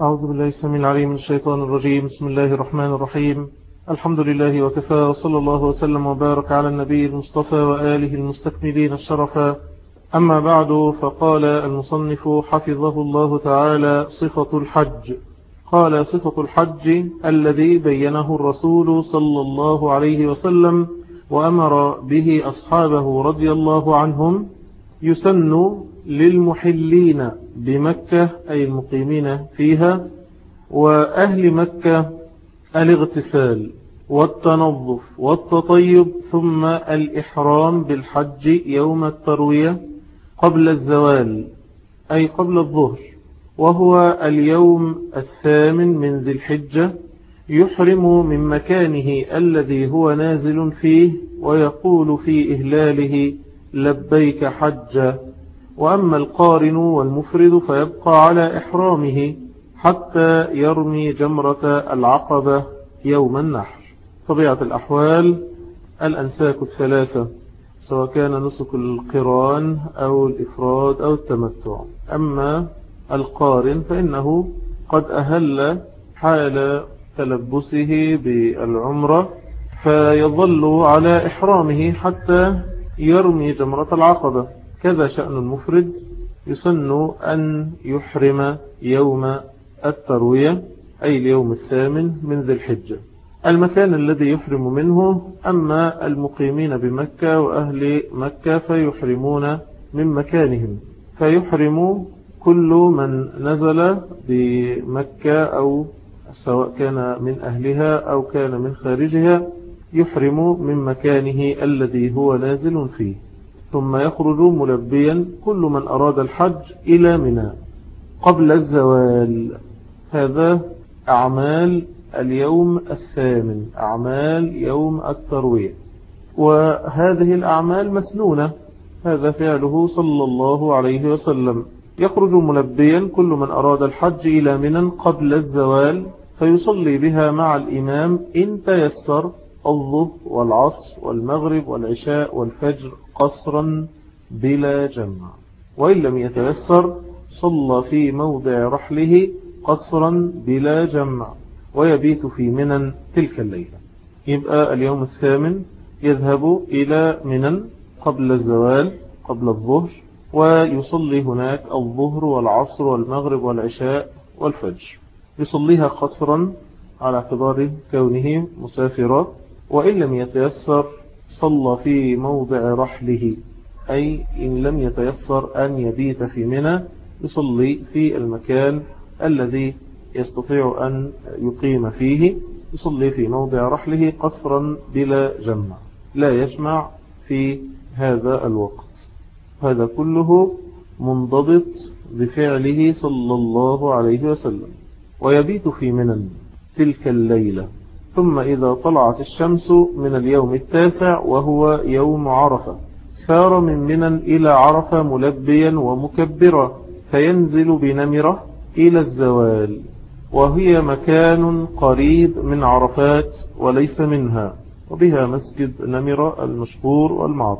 أعوذ بالله السميع العليم من الشيطان الرجيم. بسم الله الرحمن الرحيم. الحمد لله وكفى وصلى الله وسلم وبارك على النبي المصطفى وآله المستكملين الشرفا. أما بعد فقال المصنف حفظه الله تعالى صفة الحج. قال صفة الحج الذي بينه الرسول صلى الله عليه وسلم وأمر به أصحابه رضي الله عنهم يسن للمحلين بمكة أي المقيمين فيها وأهل مكة الاغتسال والتنظف والتطيب ثم الإحرام بالحج يوم التروية قبل الزوال أي قبل الظهر وهو اليوم الثامن من ذي الحجة يحرم من مكانه الذي هو نازل فيه ويقول في إهلاله لبيك حجا وأما القارن والمفرد فيبقى على إحرامه حتى يرمي جمرة العقبة يوم النحر. طبيعة الأحوال الأنساك الثلاثة سواء كان نسك القران أو الإفراد أو التمتع. أما القارن فإنه قد أهل حال تلبسه بالعمرة فيظل على إحرامه حتى يرمي جمرة العقبة. كذا شأن المفرد يسن أن يحرم يوم التروية أي اليوم الثامن من ذي الحجة. المكان الذي يحرم منه أما المقيمين بمكة وأهل مكة فيحرمون من مكانهم. فيحرم كل من نزل بمكة أو سواء كان من أهلها أو كان من خارجها يحرم من مكانه الذي هو نازل فيه. ثم يخرج ملبيا كل من أراد الحج إلى منى قبل الزوال. هذا أعمال اليوم الثامن أعمال يوم التروية وهذه الأعمال مسنونة هذا فعله صلى الله عليه وسلم. يخرج ملبيا كل من أراد الحج إلى منى قبل الزوال فيصلي بها مع الإمام إن تيسر الظهر والعصر والمغرب والعشاء والفجر. قصرا بلا جمع. وإن لم يتيسر صلى في موضع رحله قصرا بلا جمع ويبيت في منى تلك الليلة. يبقى اليوم الثامن يذهب إلى منى قبل الزوال قبل الظهر ويصلي هناك الظهر والعصر والمغرب والعشاء والفجر. يصليها قصرا على اعتبار كونه مسافرا وإن لم يتيسر صلى في موضع رحله أي إن لم يتيسر أن يبيت في منى يصلي في المكان الذي يستطيع أن يقيم فيه يصلي في موضع رحله قصرا بلا جمع لا يجمع في هذا الوقت. هذا كله منضبط بفعله صلى الله عليه وسلم. ويبيت في منى تلك الليلة. ثم إذا طلعت الشمس من اليوم التاسع وهو يوم عرفة. سار من منى إلى عرفة ملبيا ومكبرا فينزل بنمرة إلى الزوال. وهي مكان قريب من عرفات وليس منها وبها مسجد نمرة المشهور والمعروف.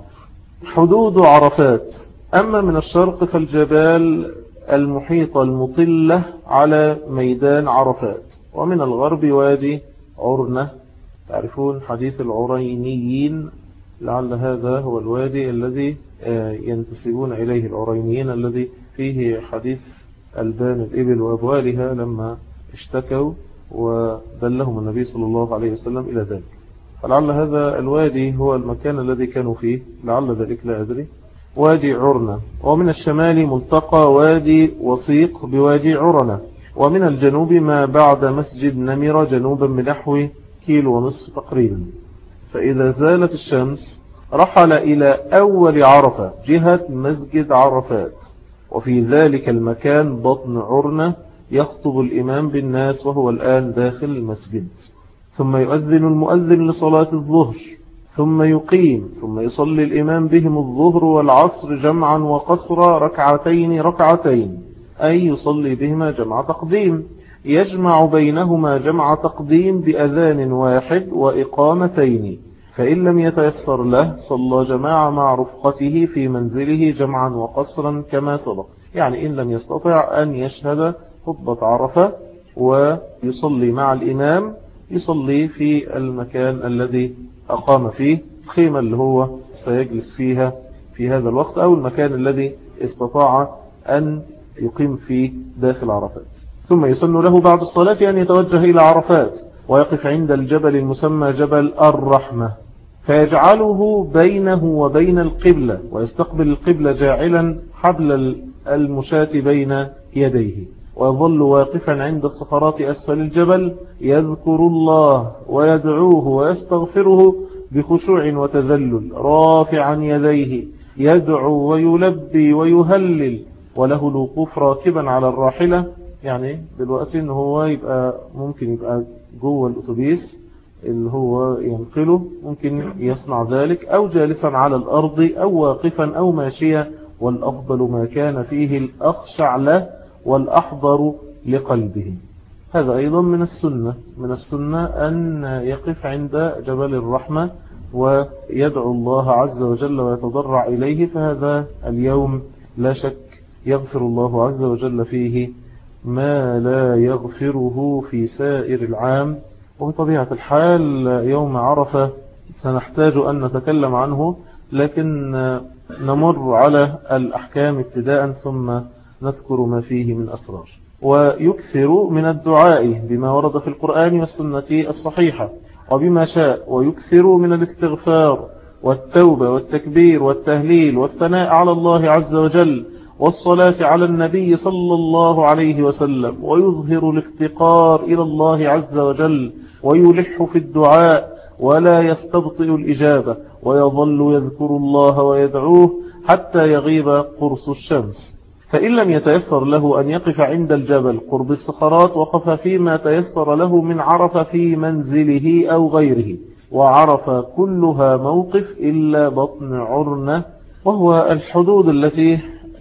حدود عرفات. أما من الشرق فالجبال المحيطة المطلة على ميدان عرفات ومن الغرب وادي عرنة تعرفون حديث العرينيين لعل هذا هو الوادي الذي ينتسبون إليه العرينيين الذي فيه حديث ألبان الإبل وأبوالها لما اشتكوا ودلهم النبي صلى الله عليه وسلم إلى ذلك. فلعل هذا الوادي هو المكان الذي كانوا فيه. لعل ذلك لا أدري. وادي عرنة ومن الشمال ملتقى وادي وسيق بوادي عرنة ومن الجنوب ما بعد مسجد نمر جنوبا بنحو كيلو ونصف تقريبا. فإذا زالت الشمس رحل إلى أول عرفة جهة مسجد عرفات. وفي ذلك المكان بطن عرنة يخطب الإمام بالناس وهو الآن داخل المسجد. ثم يؤذن المؤذن لصلاة الظهر ثم يقيم ثم يصلي الإمام بهم الظهر والعصر جمعا وقصرا ركعتين ركعتين. أي يصلي بهما جمع تقديم. يجمع بينهما جمع تقديم بأذان واحد وإقامتين. فإن لم يتيسر له صلى جماعة مع رفقته في منزله جمعا وقصرا كما سبق. يعني إن لم يستطع أن يشهد خطبة عرفة ويصلي مع الإمام يصلي في المكان الذي أقام فيه. الخيمة اللي هو سيجلس فيها في هذا الوقت أو المكان الذي استطاع أن يقيم فيه داخل عرفات. ثم يسن له بعد الصلاة أن يتوجه إلى عرفات ويقف عند الجبل المسمى جبل الرحمة فيجعله بينه وبين القبلة ويستقبل القبلة جاعلا حبل المشاة بين يديه. ويظل واقفا عند الصخرات أسفل الجبل يذكر الله ويدعوه ويستغفره بخشوع وتذلل رافعا يديه يدعو ويلبي ويهلل وله الوقوف راكبا على الراحلة. يعني دلوقتي إن هو يبقى ممكن يبقى جوه الأتوبيس اللي هو ينقله ممكن يصنع ذلك أو جالسا على الأرض أو واقفا أو ماشيا والأفضل ما كان فيه الأخشع له والأحضر لقلبه. هذا أيضا من السنة. من السنة أن يقف عند جبل الرحمة ويدعو الله عز وجل ويتضرع إليه. فهذا اليوم لا شك يغفر الله عز وجل فيه ما لا يغفره في سائر العام. وبطبيعة الحال يوم عرفة سنحتاج أن نتكلم عنه لكن نمر على الأحكام ابتداء ثم نذكر ما فيه من أسرار. ويكثر من الدعاء بما ورد في القرآن والسنة الصحيحة وبما شاء ويكثر من الاستغفار والتوبة والتكبير والتهليل والثناء على الله عز وجل. والصلاة على النبي صلى الله عليه وسلم ويظهر الافتقار إلى الله عز وجل ويلح في الدعاء ولا يستبطئ الإجابة ويظل يذكر الله ويدعوه حتى يغيب قرص الشمس. فإن لم يتيسر له أن يقف عند الجبل قرب الصخرات وقف فيما تيسر له من عرف في منزله أو غيره وعرف كلها موقف إلا بطن عرنة وهو الحدود التي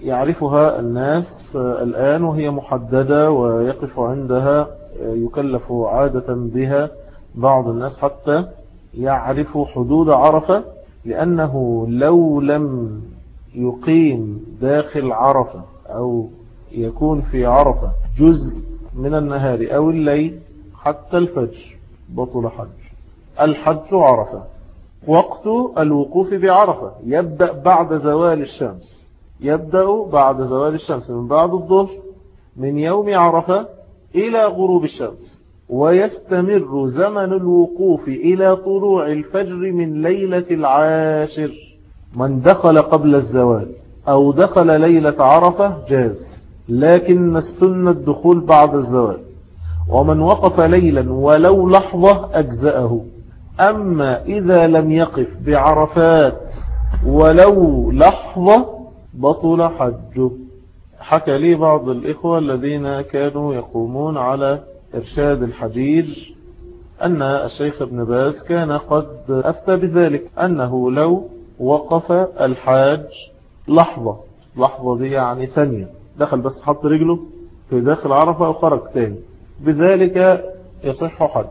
يعرفها الناس الآن وهي محددة ويقف عندها يكلف عادة بها بعض الناس حتى يعرف حدود عرفة لأنه لو لم يقيم داخل عرفة أو يكون في عرفة جزء من النهار أو الليل حتى الفجر بطل حج. الحج عرفة. وقت الوقوف بعرفة. يبدأ بعد زوال الشمس. يبدأ بعد زوال الشمس من بعد الظهر من يوم عرفة إلى غروب الشمس. ويستمر زمن الوقوف إلى طلوع الفجر من ليلة العاشر. من دخل قبل الزوال أو دخل ليلة عرفة جاز لكن السنة الدخول بعد الزوال. ومن وقف ليلا ولو لحظة أجزأه. أما إذا لم يقف بعرفات ولو لحظة بطل حجه. حكى لي بعض الإخوة الذين كانوا يقومون على إرشاد الحجيج أن الشيخ ابن باز كان قد أفتى بذلك أنه لو وقف الحاج لحظة لحظة دي يعني ثانية دخل بس حط رجله في داخل عرفة وخرج تاني. بذلك يصح حج.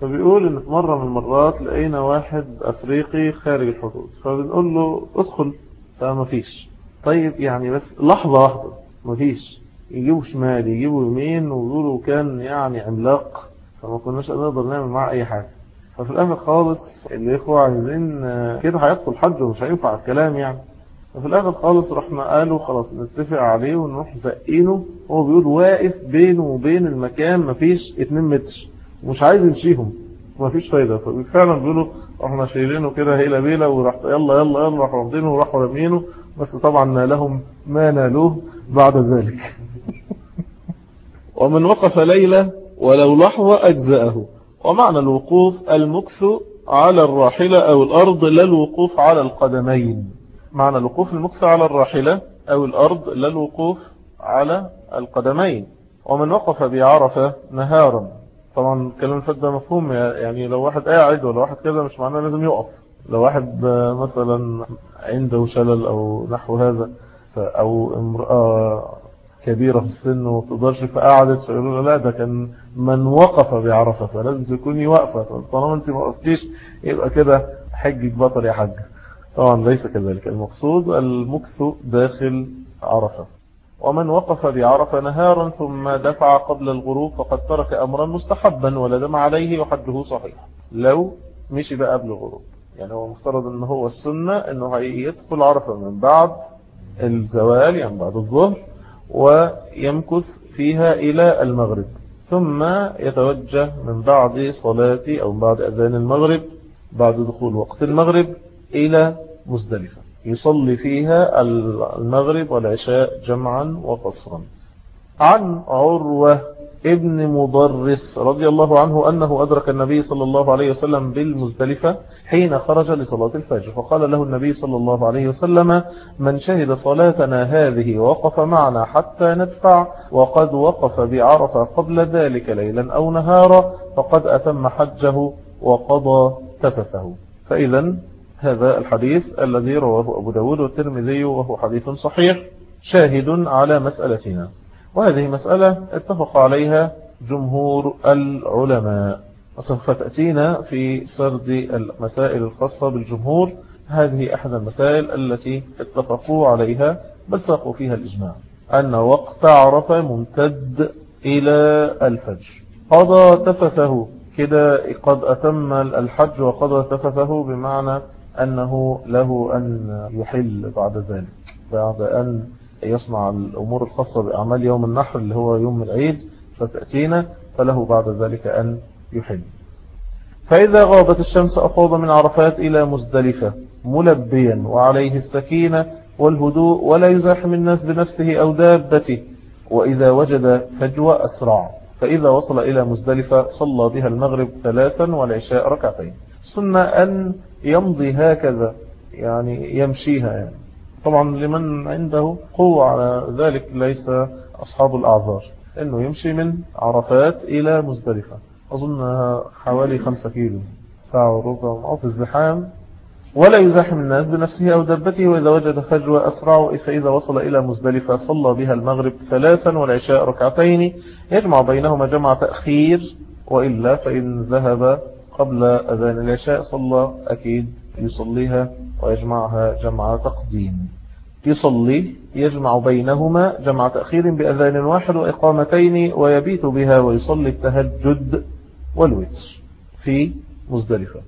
فبيقول إن في مرة من المرات لقينا واحد أفريقي خارج الحدود فبنقول له ادخل فما فيش. طيب يعني بس لحظة واحدة ما فيش يجيبوا شمال يجيبوا يمين ويقولوا كان يعني عملاق. فما كناش نقدر نعمل معاه أي حاجة. ففي الآخر خالص الإخوة عايزين كده هيدخل حج ومش هينفع الكلام يعني. ففي الآخر خالص رحنا قالوا خلاص نتفق عليه ونروح زقينه. هو بيقول واقف بينه وبين المكان مفيش 2 متر. ومش عايز يمشيهم. مفيش فايدة. ففعلا بيقولوا إحنا شايلينه كده هيلا بيلا وراح يلا يلا يلا راحوا واخدينه وراحوا رامينه. بس طبعا نالهم ما نالوه بعد ذلك. ومن وقف ليلة ولو لحظة أجزأه. ومعنى الوقوف المكث على الراحلة أو الأرض لا الوقوف على القدمين. معنى الوقوف المكث على الراحلة أو الأرض لا الوقوف على القدمين. ومن وقف بعرفة نهارا. طبعا الكلام الفات ده مفهوم يعني لو واحد قاعد ولا واحد كده مش معناه لازم يقف. لو واحد مثلا عنده شلل أو نحو هذا أو امرأة كبيرة في السن وتقدرش فقعدت فيقولوا لا ده كان من وقف بعرفة فلازم تكوني واقفة. طالما أنت ما وقفتيش يبقى كده حجك بطل يا حاج. طبعا ليس كذلك. المقصود المكث داخل عرفة. ومن وقف بعرف نهارا ثم دفع قبل الغروب فقد ترك أمرا مستحبا ولدم عليه وحده صحيح. لو مشي بقى قبل الغروب. يعني هو مفترض إن هو السنة إنه يدخل عرفة من بعد الزوال يعني بعد الظهر ويمكث فيها إلى المغرب. ثم يتوجه من بعد صلاة أو بعد أذان المغرب بعد دخول وقت المغرب إلى مزدلفة. يصلي فيها المغرب والعشاء جمعا وقصرا عن عروة ابن مضرس رضي الله عنه أنه أدرك النبي صلى الله عليه وسلم بالمزدلفة حين خرج لصلاة الفجر. فقال له النبي صلى الله عليه وسلم من شهد صلاتنا هذه ووقف معنا حتى ندفع وقد وقف بعرفة قبل ذلك ليلا أو نهارا فقد أتم حجه وقضى تفثه. فإذا هذا الحديث الذي رواه أبو داود والترمذي وهو حديث صحيح شاهد على مسألتنا. وهذه مسألة اتفق عليها جمهور العلماء. وسوف تأتينا في سرد المسائل الخاصة بالجمهور. هذه أحد المسائل التي اتفقوا عليها بل ساقوا فيها الإجماع. أن وقت عرفة ممتد إلى الفجر. قضى تفثه. كده قد أتم الحج وقضى تفثه بمعنى أنه له أن يحل بعد ذلك. بعد أن يصنع الأمور الخاصة بأعمال يوم النحر اللي هو يوم العيد ستأتينا فله بعد ذلك أن يحل فإذا غابت الشمس أفاض من عرفات إلى مزدلفة ملبيا وعليه السكينة والهدوء ولا يزاحم الناس بنفسه أو دابته. وإذا وجد فجوة أسرع فإذا وصل إلى مزدلفة صلى بها المغرب ثلاثا والعشاء ركعتين. ثم أن يمضي هكذا يعني يمشيها يعني. طبعا لمن عنده قوة على ذلك ليس أصحاب الأعذار أنه يمشي من عرفات إلى مزدلفة. أظنها حوالي خمسة كيلو ساعة وربع أو في الزحام. ولا يزاحم الناس بنفسه أو دبته وإذا وجد فجوة أسرع فإذا وصل إلى مزدلفة صلى بها المغرب ثلاثا والعشاء ركعتين. يجمع بينهما جمع تأخير وإلا فإن ذهب قبل أذان العشاء صلى أكيد يصليها ويجمعها جمع تقديم. يصلي يجمع بينهما جمع تأخير بأذان واحد وإقامتين ويبيت بها ويصلي التهجد والوتر في مزدلفة.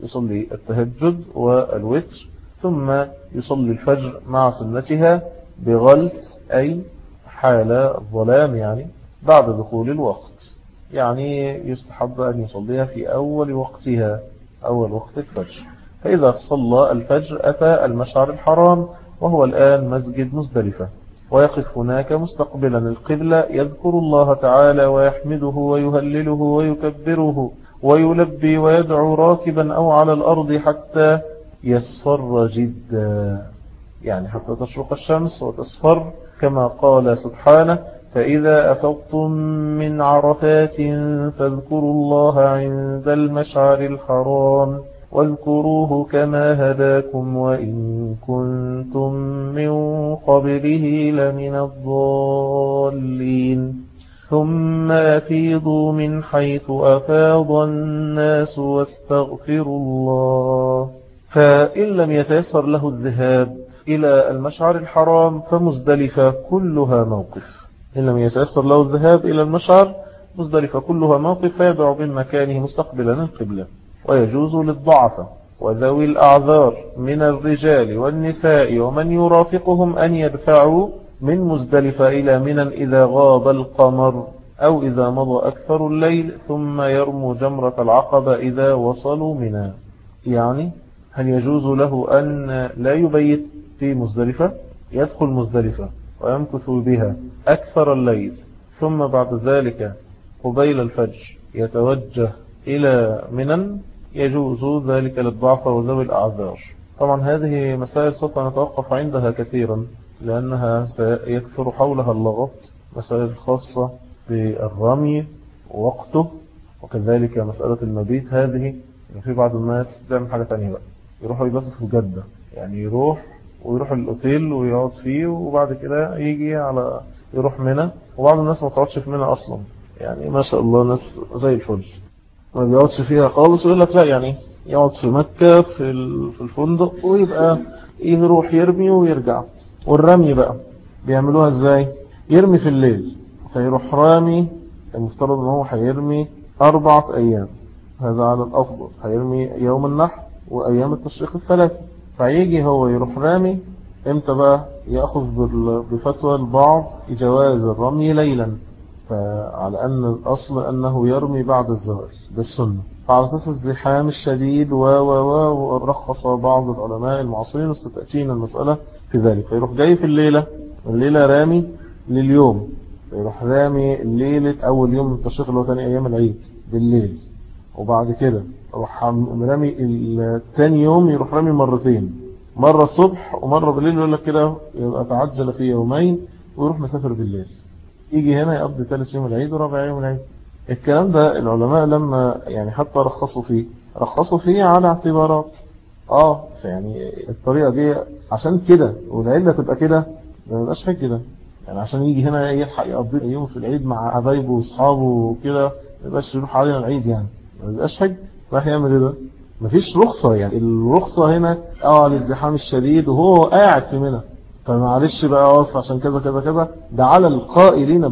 يصلي التهجد والوتر ثم يصلي الفجر مع سنتها بغلس أي حال الظلام يعني بعد دخول الوقت. يعني يستحب أن يصليها في أول وقتها أول وقت الفجر. فإذا صلى الفجر أتى المشعر الحرام وهو الآن مسجد مزدلفة. ويقف هناك مستقبلا القبلة يذكر الله تعالى ويحمده ويهلله ويكبره ويلبي ويدعو راكبا أو على الأرض حتى يصفر جدا. يعني حتى تشرق الشمس وتصفر كما قال سبحانه فإذا أفضتم من عرفات فاذكروا الله عند المشعر الحرام. واذكروه كما هداكم وإن كنتم من قبله لمن الضالين. ثم أفيضوا من حيث أفاض الناس واستغفروا الله. فإن لم يتيسر له الذهاب إلى المشعر الحرام فمزدلفة كلها موقف. إن لم يتيسر له الذهاب إلى المشعر مزدلفة كلها موقف فيدعو من مكانه مستقبلا القبلة. ويجوز للضعف وذوي الأعذار من الرجال والنساء ومن يرافقهم أن يدفعوا من مزدلفة إلى منى إذا غاب القمر أو إذا مضى أكثر الليل ثم يرموا جمرة العقبة إذا وصلوا منى. يعني هل يجوز له أن لا يبيت في مزدلفة؟ يدخل مزدلفة ويمكث بها أكثر الليل. ثم بعد ذلك قبيل الفجر يتوجه إلى منن يجوز ذلك للضعف وذوي الأعذار. طبعا هذه مسائل سوف نتوقف عندها كثيرا لأنها سيكثر حولها اللغط مسائل خاصة بالرمي ووقته وكذلك مسألة المبيت. هذه في بعض الناس تعمل حاجة تانية بقى. يروحوا يباتوا في جدة يعني يروح ويروح الأوتيل ويقعد فيه وبعد كده يجي على يروح منى. وبعض الناس ما تقعدش في منى أصلا. يعني ما شاء الله ناس زي الفل. ما بيقعدش فيها خالص ويقول لك لا يعني يقعد في مكة في الفندق ويبقى يروح يرمي ويرجع. والرمي بقى بيعملوها إزاي؟ يرمي في الليل فيروح رامي المفترض إن هو هيرمي أربعة أيام. هذا على الأفضل هيرمي يوم النحر وأيام التشريق الثلاثة فيجي هو يروح رامي إمتى بقى؟ يأخذ بفتوى البعض جواز الرمي ليلا. فعلى أن الأصل أنه يرمي بعد الزواج ده السنة فعلى أساس الزحام الشديد و و و ورخص بعض العلماء المعاصرين وستأتينا المسألة في ذلك. فيروح جاي في الليلة الليلة رامي لليوم. فيروح رامي الليلة أول يوم من اللي هو أيام العيد بالليل. وبعد كده يروح رامي الثاني يوم يروح رامي مرتين. مرة الصبح ومرة بالليل يقول لك كده يبقى تعجل في يومين ويروح مسافر بالليل. يجي هنا يقضي ثالث يوم العيد ورابع يوم العيد. الكلام ده العلماء لما يعني حتى رخصوا فيه رخصوا فيه على اعتبارات. آه يعني الطريقة دي عشان كده والعلة تبقى كده ما يبقاش حاجة كده يعني عشان يجي هنا يلحق يقضي يوم في العيد مع حبايبه وأصحابه وكده ما يبقاش يروح علينا العيد يعني. ما يبقاش حج راح يعمل إيه ده مفيش رخصة يعني. الرخصة هنا آه الازدحام الشديد وهو قاعد في منى. فمعلش بقى واقف عشان كذا كذا كذا. ده على القائلين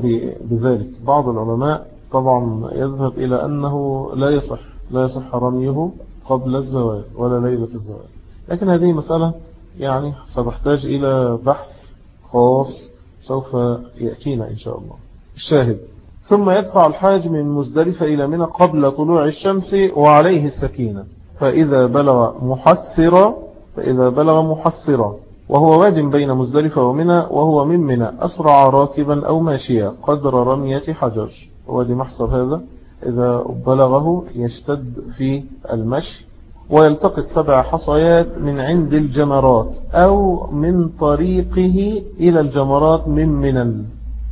بذلك. بعض العلماء طبعا يذهب إلى أنه لا يصح لا يصح رميه قبل الزواج ولا ليلة الزواج. لكن هذه مسألة يعني ستحتاج إلى بحث خاص سوف يأتينا إن شاء الله. الشاهد. ثم يدفع الحاج من مزدلفة إلى منى قبل طلوع الشمس وعليه السكينة. فإذا بلغ محسرا فإذا بلغ محسرا وهو واد بين مزدلفة ومنى وهو من منى. أسرع راكبا أو ماشيا قدر رمية حجر. وادي محصر هذا إذا بلغه يشتد في المشي. ويلتقط سبع حصيات من عند الجمرات أو من طريقه إلى الجمرات من منى.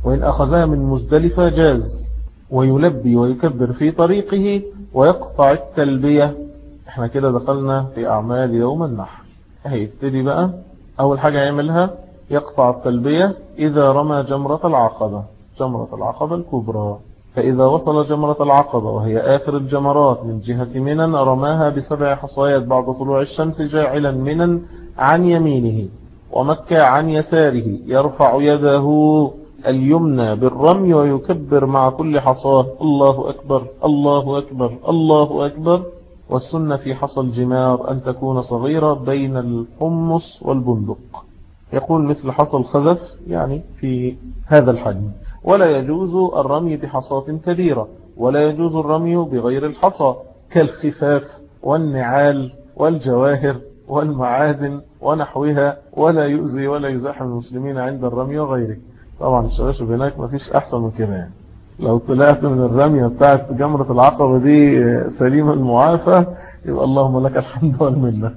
وإن أخذها من مزدلفة جاز. ويلبي ويكبر في طريقه ويقطع التلبية. إحنا كده دخلنا في أعمال يوم النحر. هيبتدي بقى أول حاجة يعملها يقطع التلبية إذا رمى جمرة العقبة جمرة العقبة الكبرى. فإذا وصل جمرة العقبة وهي آخر الجمرات من جهة منن رماها بسبع حصيات بعد طلوع الشمس جاعلا منن عن يمينه ومكة عن يساره يرفع يده اليمنى بالرمي ويكبر مع كل حصاه الله أكبر الله أكبر الله أكبر. والسنة في حصى الجمار أن تكون صغيرة بين الحمص والبندق. يقول مثل حصى الخذف يعني في هذا الحجم. ولا يجوز الرمي بحصاة كبيرة ولا يجوز الرمي بغير الحصى كالخفاف والنعال والجواهر والمعادن ونحوها ولا يؤذي ولا يزاحم المسلمين عند الرمي وغيره. طبعا الشباشب هناك ما فيش أحسن من كده يعني. لو طلعت من الرمية بتاعت جمرة العقبة دي سليمة المعافى يبقى اللهم لك الحمد والمنة.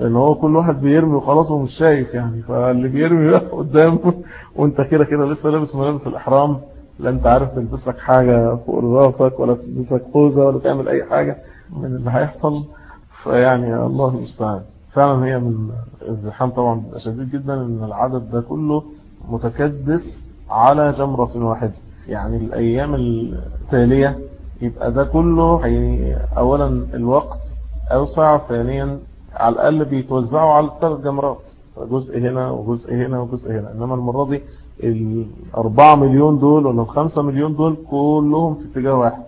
لأن هو كل واحد بيرمي وخلاص ومش شايف يعني. فاللي بيرمي بقى قدامه وانت كده كده لسه لابس ملابس الإحرام. لا انت عارف تلبسك حاجة فوق راسك ولا تلبسك خوذة ولا تعمل أي حاجة من اللي هيحصل. فيعني الله المستعان. فعلا هي من الزحام طبعا شديد جدا إن العدد ده كله متكدس على جمرة واحدة. يعني الأيام التالية يبقى ده كله اولا الوقت أوسع ثانيا على الأقل بيتوزعوا على الثلاث جمرات جزء هنا وجزء هنا وجزء هنا. إنما المرة دي الأربعة مليون دول ولا الخمسة مليون دول كلهم في اتجاه واحد.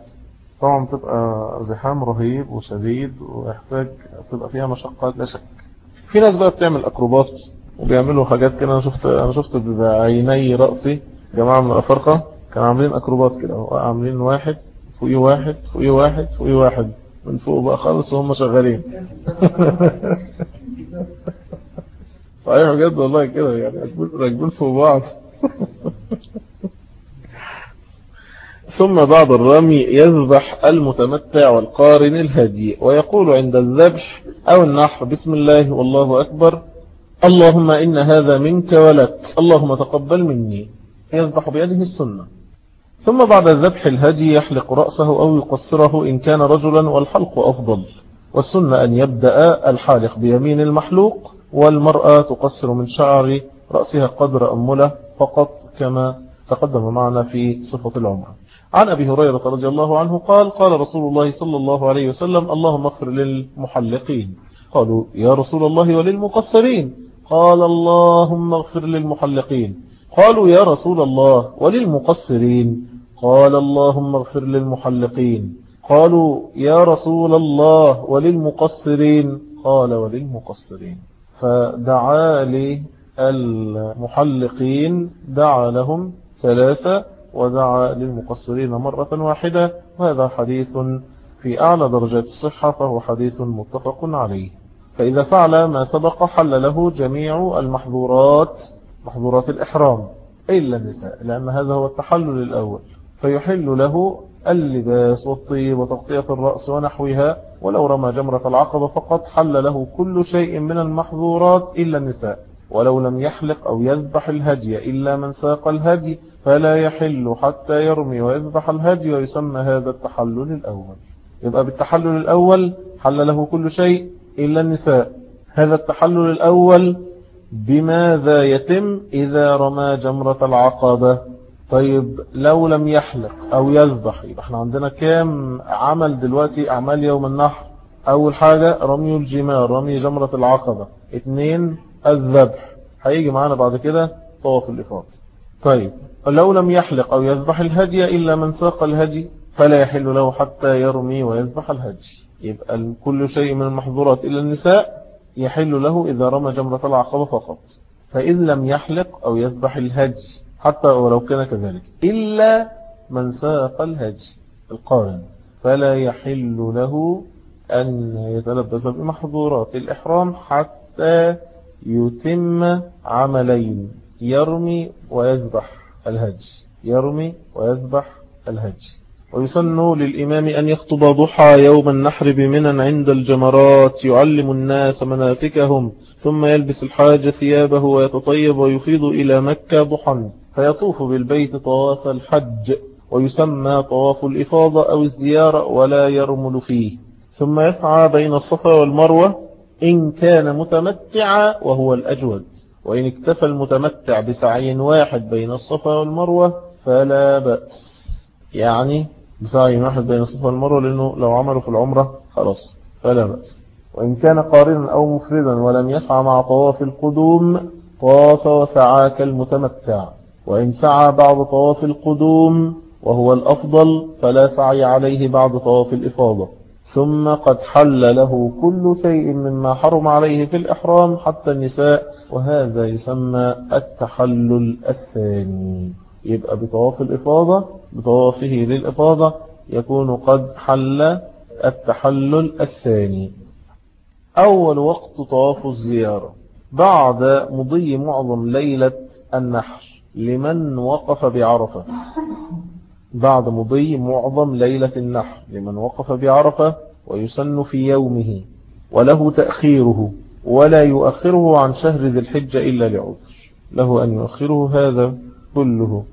طبعا بتبقى زحام رهيب وشديد ويحتاج تبقى فيها مشقات لا شك. في ناس بقى بتعمل أكروبات وبيعملوا حاجات كده. أنا شفت أنا شفت بعيني رأسي جماعة من الأفارقة كانوا عاملين أكروبات كده. عاملين واحد فوقيه واحد فوقيه واحد فوقيه واحد. من فوق بقى خالص وهم شغالين. صحيح بجد والله كده يعني راكبين فوق بعض. ثم بعد الرمي يذبح المتمتع والقارن الهدي ويقول عند الذبح أو النحر بسم الله والله أكبر. اللهم إن هذا منك ولك. اللهم تقبل مني. يذبح بيده السنة. ثم بعد الذبح الهدي يحلق رأسه أو يقصره إن كان رجلا والحلق أفضل. والسنة أن يبدأ الحالق بيمين المحلوق والمرأة تقصر من شعر رأسها قدر أمله فقط كما تقدم معنا في صفة العمرة عن أبي هريرة رضي الله عنه قال قال رسول الله صلى الله عليه وسلم اللهم اغفر للمحلقين. قالوا يا رسول الله وللمقصرين. قال اللهم اغفر للمحلقين. قالوا يا رسول الله وللمقصرين. قال اللهم اغفر للمحلقين. قالوا يا رسول الله وللمقصرين. قال وللمقصرين. فدعا للمحلقين دعا لهم ثلاثة ودعا للمقصرين مرة واحدة. وهذا حديث في أعلى درجات الصحة فهو حديث متفق عليه. فإذا فعل ما سبق حل له جميع المحظورات محظورات الإحرام إلا النساء لأن هذا هو التحلل الأول. فيحل له اللباس والطيب وتغطية الرأس ونحوها ولو رمى جمرة العقبة فقط حل له كل شيء من المحظورات إلا النساء. ولو لم يحلق أو يذبح الهدي إلا من ساق الهدي فلا يحل حتى يرمي ويذبح الهدي ويسمى هذا التحلل الأول. يبقى بالتحلل الأول حل له كل شيء إلا النساء. هذا التحلل الأول بماذا يتم إذا رمى جمرة العقبة؟ طيب لو لم يحلق أو يذبح يبقى إحنا عندنا كام عمل دلوقتي؟ أعمال يوم النحر. أول حاجة رمي الجمار رمي جمرة العقبة. اثنين الذبح. هيجي معانا بعد كده طواف الإفاضة طيب لو لم يحلق أو يذبح الهدي إلا من ساق الهدي فلا يحل له حتى يرمي ويذبح الهدي. يبقى كل شيء من المحظورات إلا النساء يحل له إذا رمى جمرة العقبة فقط. فإن لم يحلق أو يذبح الهدي حتى ولو كان كذلك. إلا من ساق الهدي القارن. فلا يحل له أن يتلبس بمحظورات الإحرام حتى يتم عملين. يرمي ويذبح الهدي يرمي ويذبح الهدي ويسن للإمام أن يخطب ضحى يوم النحر بمنى عند الجمرات. يعلم الناس مناسكهم. ثم يلبس الحاج ثيابه ويتطيب ويفيض إلى مكة ضحى. فيطوف بالبيت طواف الحج ويسمى طواف الإفاضة أو الزيارة ولا يرمل فيه. ثم يسعى بين الصفا والمروة إن كان متمتعا وهو الأجود. وإن اكتفى المتمتع بسعي واحد بين الصفا والمروة فلا بأس. يعني بسعي واحد بين الصفا والمروة لأنه لو عملوا في العمرة خلاص فلا بأس. وإن كان قارنا أو مفردا ولم يسعى مع طواف القدوم طاف وسعى كالمتمتع. وإن سعى بعد طواف القدوم وهو الأفضل فلا سعي عليه بعد طواف الإفاضة. ثم قد حل له كل شيء مما حرم عليه في الإحرام حتى النساء وهذا يسمى التحلل الثاني. يبقى بطواف الإفاضة بطوافه للإفاضة يكون قد حل التحلل الثاني. أول وقت طواف الزيارة. بعد مضي معظم ليلة النحر. لمن وقف بعرفة. بعد مضي معظم ليلة النحر. لمن وقف بعرفة ويسن في يومه وله تأخيره ولا يؤخره عن شهر ذي الحجة إلا لعذر. له أن يؤخره هذا كله.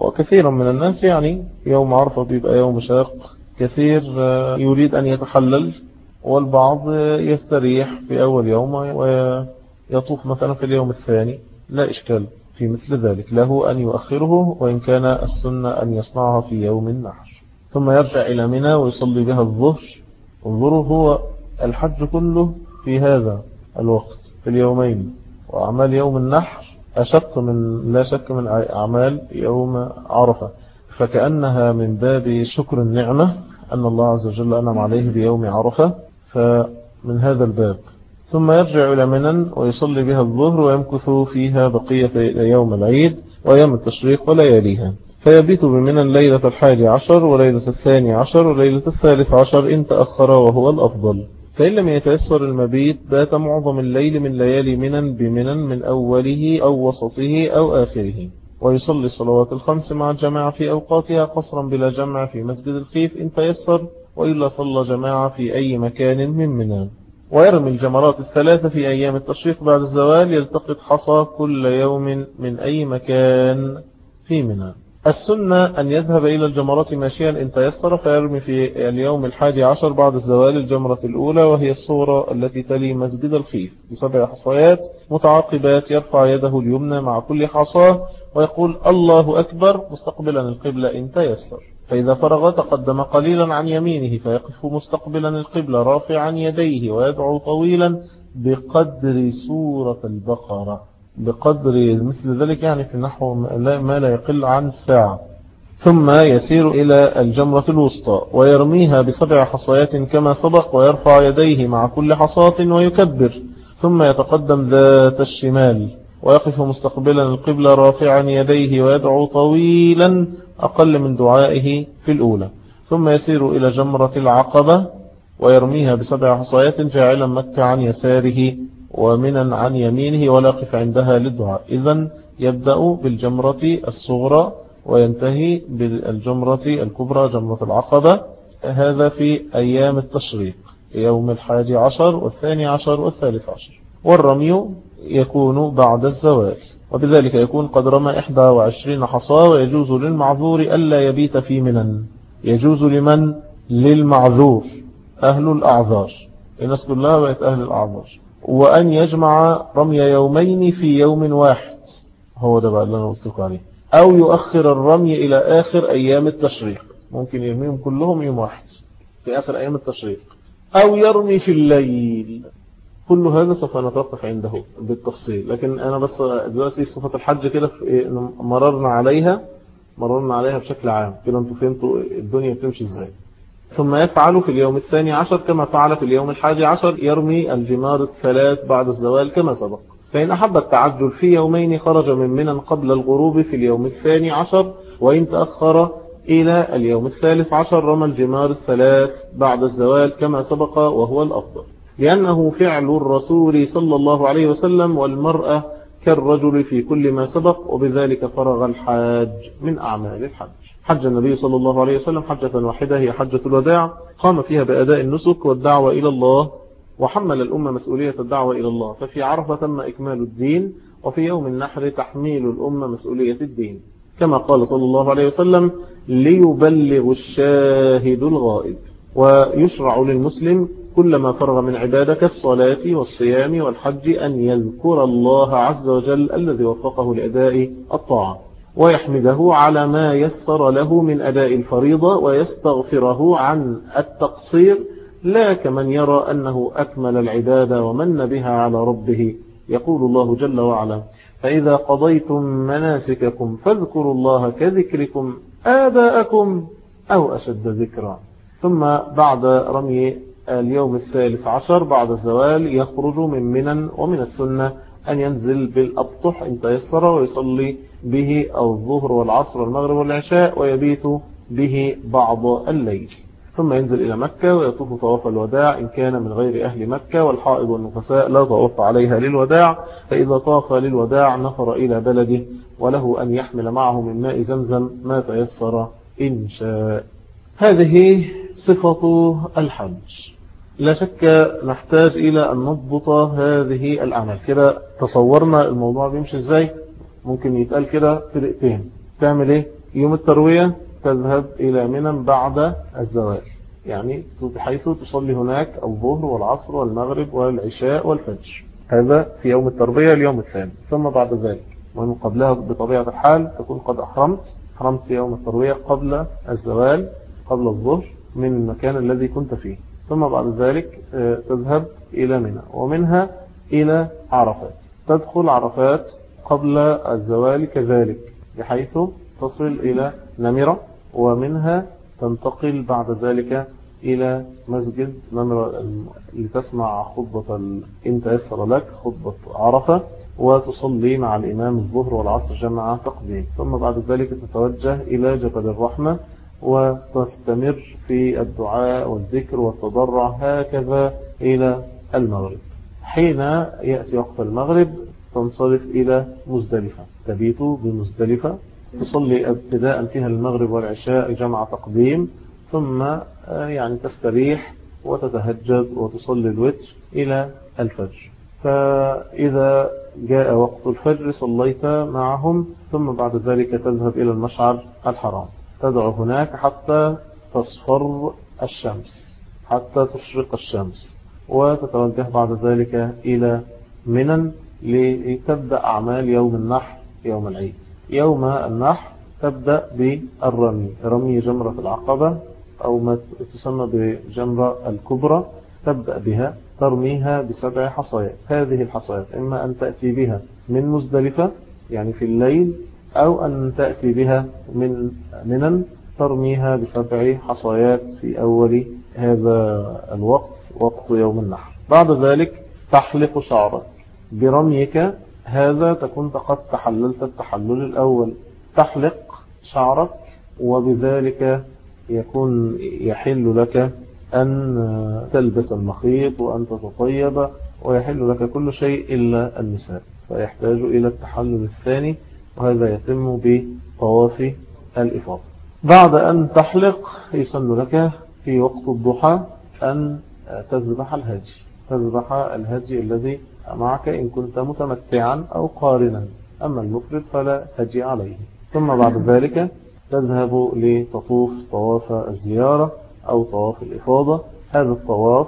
وكثيرا من الناس يعني يوم عرفة بيبقى يوم شاق. كثير يريد أن يتحلل والبعض يستريح في أول يوم ويطوف مثلا في اليوم الثاني. لا إشكال. في مثل ذلك له أن يؤخره وإن كان السنة أن يصنعها في يوم النحر. ثم يرجع إلى منى ويصلي بها الظهر. انظروا هو الحج كله في هذا الوقت في اليومين. وأعمال يوم النحر أشق من لا شك من أعمال يوم عرفة. فكأنها من باب شكر النعمة أن الله عز وجل أنعم عليه بيوم عرفة. فمن هذا الباب ثم يرجع إلى منن ويصلي بها الظهر ويمكث فيها بقية يوم العيد ويوم التشريق ولياليها. فيبيت بمنى ليلة الحادي عشر وليلة الثاني عشر وليلة الثالث عشر إن تأخر وهو الأفضل. فإن لم يتيسر المبيت بات معظم الليل من ليالي منن بمنن من أوله أو وسطه أو آخره. ويصلي الصلوات الخمس مع الجماعة في أوقاتها قصرا بلا جمع في مسجد الخيف إن تيسر وإلا صلى جماعة في أي مكان من منن ويرمي الجمرات الثلاثة في أيام التشريق بعد الزوال يلتقط حصى كل يوم من أي مكان في منى. السنة أن يذهب إلى الجمرات ماشيا إن تيسر فيرمي في اليوم الحادي عشر بعد الزوال الجمرة الأولى وهي الصورة التي تلي مسجد الخيف. بسبع حصيات متعاقبات يرفع يده اليمنى مع كل حصاة ويقول الله أكبر مستقبلا القبلة إن تيسر. فإذا فرغ تقدم قليلا عن يمينه فيقف مستقبلا القبلة رافعا يديه ويدعو طويلا بقدر سورة البقرة. بقدر مثل ذلك يعني في نحو ما لا يقل عن ساعة. ثم يسير إلى الجمرة الوسطى ويرميها بسبع حصيات كما سبق ويرفع يديه مع كل حصاة ويكبر. ثم يتقدم ذات الشمال ويقف مستقبلا القبلة رافعا يديه ويدعو طويلا أقل من دعائه في الأولى. ثم يسير إلى جمرة العقبة ويرميها بسبع حصيات جاعلا مكة عن يساره ومنا عن يمينه ولا يقف عندها للدعاء. إذا يبدأ بالجمرة الصغرى وينتهي بالجمرة الكبرى جمرة العقبة. هذا في أيام التشريق يوم الحادي عشر والثاني عشر والثالث عشر. والرمي يكون بعد الزوال وبذلك يكون قد رمى 21 حصى ويجوز للمعذور ألا يبيت في منن يجوز لمن؟ للمعذور. أهل الأعذار. الناس كلها بقت أهل الأعذار. وأن يجمع رمي يومين في يوم واحد. هو ده بقى اللي أنا قلت عليه. أو يؤخر الرمي إلى آخر أيام التشريق. ممكن يرميهم كلهم يوم واحد في آخر أيام التشريق. أو يرمي في الليل. كل هذا سوف نتوقف عنده بالتفصيل. لكن أنا بس دلوقتي صفة الحج كده مررنا عليها مررنا عليها بشكل عام. كده أنتوا فهمتوا الدنيا بتمشي إزاي. ثم يفعل في اليوم الثاني عشر كما فعل في اليوم الحادي عشر يرمي الجمار الثلاث بعد الزوال كما سبق. فإن أحب التعجل في يومين خرج من منن قبل الغروب في اليوم الثاني عشر وإن تأخر إلى اليوم الثالث عشر رمى الجمار الثلاث بعد الزوال كما سبق وهو الأفضل. لأنه فعل الرسول صلى الله عليه وسلم والمرأة كالرجل في كل ما سبق وبذلك فرغ الحاج من أعمال الحج. حج النبي صلى الله عليه وسلم حجة واحدة هي حجة الوداع. قام فيها بأداء النسك والدعوة إلى الله وحمل الأمة مسؤولية الدعوة إلى الله. ففي عرفة تم إكمال الدين وفي يوم النحر تحميل الأمة مسؤولية الدين. كما قال صلى الله عليه وسلم ليبلغ الشاهد الغائب ويشرع للمسلم كلما فرغ من عبادة كالصلاة والصيام والحج أن يذكر الله عز وجل الذي وفقه لأداء الطاعة ويحمده على ما يسر له من أداء الفريضة ويستغفره عن التقصير لا كمن يرى أنه أكمل العبادة ومن بها على ربه يقول الله جل وعلا فإذا قضيتم مناسككم فاذكروا الله كذكركم آباءكم أو أشد ذكرا ثم بعد رمي اليوم الثالث عشر بعد الزوال يخرج من منن ومن السنة أن ينزل بالأبطح إن تيسر ويصلي به الظهر والعصر والمغرب والعشاء ويبيت به بعض الليل. ثم ينزل إلى مكة ويطوف طواف الوداع إن كان من غير أهل مكة والحائض والنفساء لا طواف عليها للوداع فإذا طاف للوداع نفر إلى بلده وله أن يحمل معه من ماء زمزم ما تيسر إن شاء. هذه صفة الحج. لا شك نحتاج إلى أن نضبط هذه الأعمال. كده تصورنا الموضوع بيمشي إزاي؟ ممكن يتقال كده في دقيقتين تعمل إيه؟ يوم التروية تذهب إلى منى بعد الزواج. يعني بحيث تصلي هناك الظهر والعصر والمغرب والعشاء والفجر. هذا في يوم التربية اليوم الثاني. ثم بعد ذلك. ومن قبلها بطبيعة الحال تكون قد أحرمت. أحرمت يوم التروية قبل الزوال قبل الظهر من المكان الذي كنت فيه. ثم بعد ذلك تذهب إلى منى ومنها إلى عرفات. تدخل عرفات قبل الزوال كذلك بحيث تصل إلى نمرة ومنها تنتقل بعد ذلك إلى مسجد نمرة لتسمع خطبة إن تيسر لك خطبة عرفة وتصلي مع الإمام الظهر والعصر جمع تقديم. ثم بعد ذلك تتوجه إلى جبل الرحمة وتستمر في الدعاء والذكر والتضرع هكذا إلى المغرب. حين يأتي وقت المغرب تنصرف إلى مزدلفة. تبيت بمزدلفة. تصلي ابتداء فيها المغرب والعشاء جمع تقديم ثم يعني تستريح وتتهجد وتصلي الوتر إلى الفجر. فإذا جاء وقت الفجر صليت معهم ثم بعد ذلك تذهب إلى المشعر الحرام. تدعو هناك حتى تصفر الشمس حتى تشرق الشمس وتتوجه بعد ذلك إلى منن لتبدأ أعمال يوم النحر يوم العيد. يوم النحر تبدأ بالرمي رمي جمرة العقبة أو ما تسمى بجمرة الكبرى تبدأ بها ترميها بسبع حصيات هذه الحصيات إما أن تأتي بها من مزدلفة يعني في الليل أو أن تأتي بها من منن ترميها بسبع حصيات في أول هذا الوقت وقت يوم النحر. بعد ذلك تحلق شعرك. برميك هذا تكون قد تحللت التحلل الأول. تحلق شعرك وبذلك يكون يحل لك أن تلبس المخيط وأن تتطيب ويحل لك كل شيء إلا النساء. فيحتاج إلى التحلل الثاني وهذا يتم بطواف الإفاضة. بعد أن تحلق يسن لك في وقت الضحى أن تذبح الهدي تذبح الهدي الذي معك إن كنت متمتعا أو قارنا. أما المفرد فلا هدي عليه. ثم بعد ذلك تذهب لتطوف طواف الزيارة أو طواف الإفاضة. هذا الطواف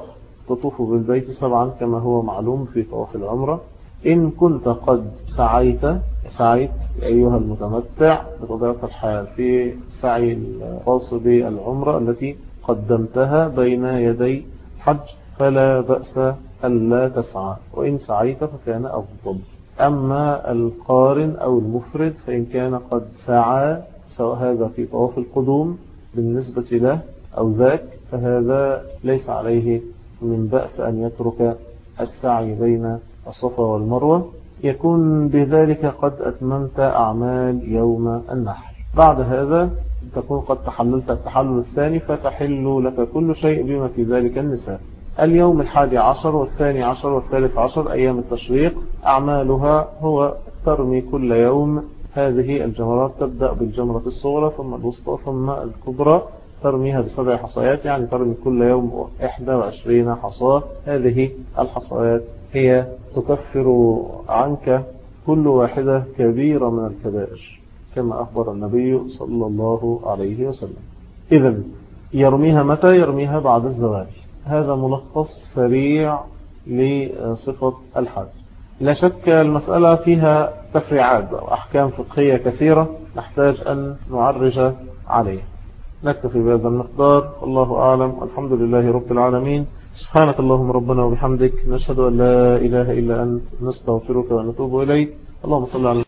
تطوف بالبيت سبعا كما هو معلوم في طواف العمرة. إن كنت قد سعيت سعيت أيها المتمتع بطبيعة الحال في سعي الخاص بالعمرة التي قدمتها بين يدي حج فلا بأس ألا تسعى وإن سعيت فكان أفضل. أما القارن أو المفرد فإن كان قد سعى سواء هذا في طواف القدوم بالنسبة له أو ذاك فهذا ليس عليه من بأس أن يترك السعي بين الصفا والمروة يكون بذلك قد أتممت أعمال يوم النحر. بعد هذا تكون قد تحللت التحلل الثاني فتحل لك كل شيء بما في ذلك النساء. اليوم الحادي عشر والثاني عشر والثالث عشر أيام التشريق أعمالها هو ترمي كل يوم. هذه الجمرات تبدأ بالجمرة الصغرى ثم الوسطى ثم الكبرى. ترميها بسبع حصيات يعني ترمي كل يوم 21 حصاة هذه الحصيات. هي تكفر عنك كل واحدة كبيرة من الكبائر كما أخبر النبي صلى الله عليه وسلم. إذا يرميها متى؟ يرميها بعد الزواج. هذا ملخص سريع لصفة الحج لا شك المسألة فيها تفريعات وأحكام فقهية كثيرة نحتاج أن نعرج عليها. نكتفي بهذا المقدار. الله أعلم. والحمد لله رب العالمين. سبحانك اللهم ربنا وبحمدك نشهد أن لا إله إلا أنت نستغفرك ونتوب إليك. اللهم صل على